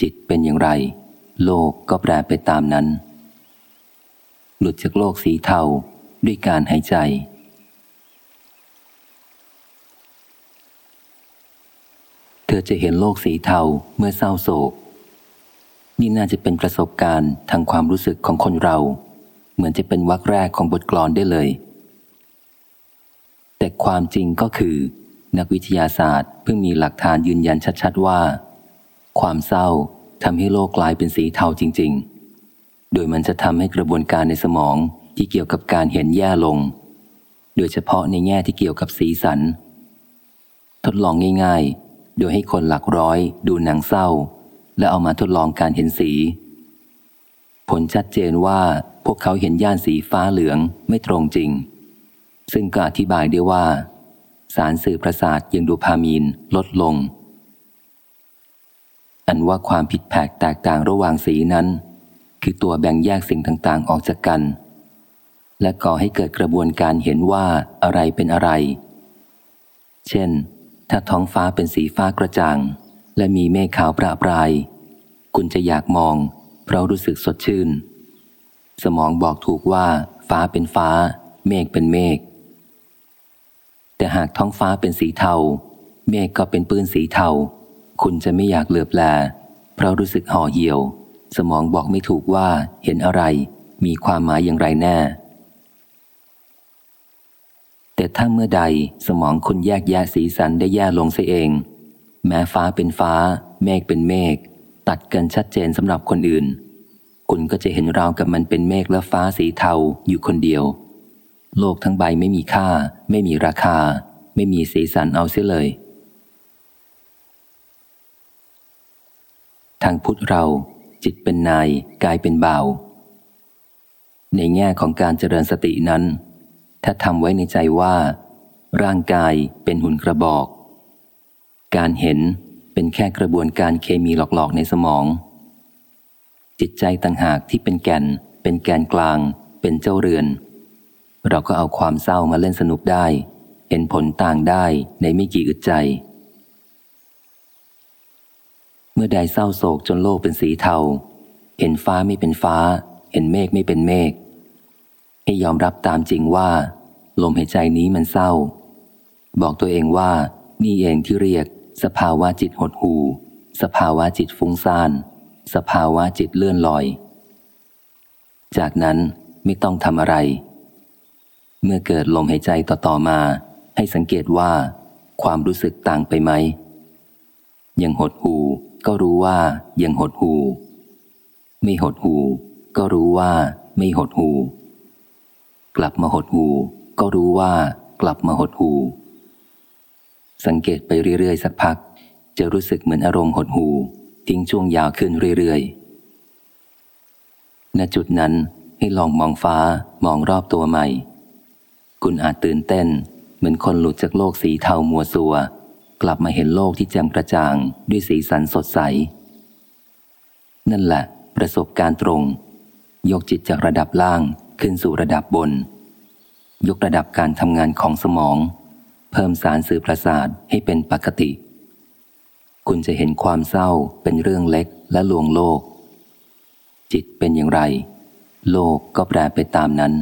จิตเป็นอย่างไร โลกก็แปรไปตามนั้น หลุดจากโลกสีเทาด้วยการหายใจ เธอจะเห็นโลกสีเทาเมื่อเศร้าโศก นี่น่าจะเป็นประสบการณ์ทางความรู้สึกของคนเรา เหมือนจะเป็นวรรคแรกของบทกลอนได้เลย แต่ความจริงก็คือ นักวิทยาศาสตร์เพิ่งมีหลักฐานยืนยันชัด ๆ ว่า ความเศร้าทำให้โลกกลายเป็นสีเทาจริง ๆ โดยมันจะทำให้กระบวนการในสมองที่เกี่ยวกับการเห็นแย่ลง โดยเฉพาะในแง่ที่เกี่ยวกับสีสัน ทดลองง่าย ๆ โดยให้คนหลักร้อยดูหนังเศร้า และเอามาทดลองการเห็นสี ผลชัดเจนว่าพวกเขาเห็นย่านสีฟ้าเหลืองไม่ตรงจริง ซึ่งก็อธิบายได้ว่า สารสื่อประสาทยังดูพามีนลดลง อันว่าความผิดแผกแตกต่างระหว่างสีนั้น คือตัวแบ่งแยกสิ่งต่างๆออกจากกัน และก่อให้เกิดกระบวนการเห็นว่าอะไรเป็นอะไร เช่น ถ้าท้องฟ้าเป็นสีฟ้ากระจ่าง และมีเมฆขาวประปราย คุณจะอยากมอง เพราะรู้สึกสดชื่น สมองบอกถูกว่า ฟ้าเป็นฟ้า เมฆเป็นเมฆแต่หากท้องฟ้าเป็นสีเทา เมฆก็เป็นปื้นสีเทา คุณจะไม่อยากเหลือบแล เพราะรู้สึกห่อเหี่ยว สมองบอกไม่ถูกว่าเห็นอะไร มีความหมายอย่างไรแน่ แต่ถ้าเมื่อใดสมองคุณแยกแยะสีสันได้แย่ลงเสียเอง แม้ฟ้าเป็นฟ้า เมฆเป็นเมฆตัดกันชัดเจนสำหรับคนอื่น คุณก็จะเห็นราวกับมันเป็นเมฆและฟ้าสีเทาอยู่คนเดียว โลกทั้งใบไม่มีค่า ไม่มีราคา ไม่มีสีสันเอาเสียเลย ทางพุทธเรา จิตเป็นนาย กายเป็นบ่าว ในแง่ของการเจริญสตินั้น ถ้าทำไว้ในใจว่า ร่างกายเป็นหุ่นกระบอก การเห็นเป็นแค่กระบวนการเคมีหลอกๆในสมอง จิตใจต่างหากที่เป็นแก่น เป็นแกนกลาง เป็นเจ้าเรือน เราก็เอาความเศร้ามาเล่นสนุกได้ เห็นผลต่างได้ในไม่กี่อึดใจ เมื่อใดเศร้าโศกจนโลกเป็นสีเทา เห็นฟ้าไม่เป็นฟ้า เห็นเมฆไม่เป็นเมฆ ให้ยอมรับตามจริงว่า ลมหายใจนี้มันเศร้า บอกตัวเองว่า นี่เองที่เรียก สภาวะจิตหดหูสภาวะจิตฟุ้งซ่าน สภาวะจิตเลื่อนลอย จากนั้นไม่ต้องทำอะไร เมื่อเกิดลมหายใจต่อๆมา ให้สังเกตว่า ความรู้สึกต่างไปไหมยังหดหู ก็รู้ว่ายังหดหู ไม่หดหู ก็รู้ว่าไม่หดหู กลับมาหดหู ก็รู้ว่ากลับมาหดหู สังเกตไปเรื่อยๆ สักพัก จะรู้สึกเหมือนอารมณ์หดหู ทิ้งช่วงยาวขึ้นเรื่อยๆ ณจุดนั้นให้ลองมองฟ้ามองรอบตัวใหม่ คุณอาจตื่นเต้น เหมือนคนหลุดจากโลกสีเทามัวซัว กลับมาเห็นโลกที่แจ่มกระจ่างด้วยสีสันสดใส นั่นแหละ ประสบการณ์ตรง ยกจิตจากระดับล่างขึ้นสู่ระดับบน ยกระดับการทำงานของสมอง เพิ่มสารสื่อประสาทให้เป็นปกติ คุณจะเห็นความเศร้าเป็นเรื่องเล็กและลวงโลก จิตเป็นอย่างไร โลกก็แปรไปตามนั้น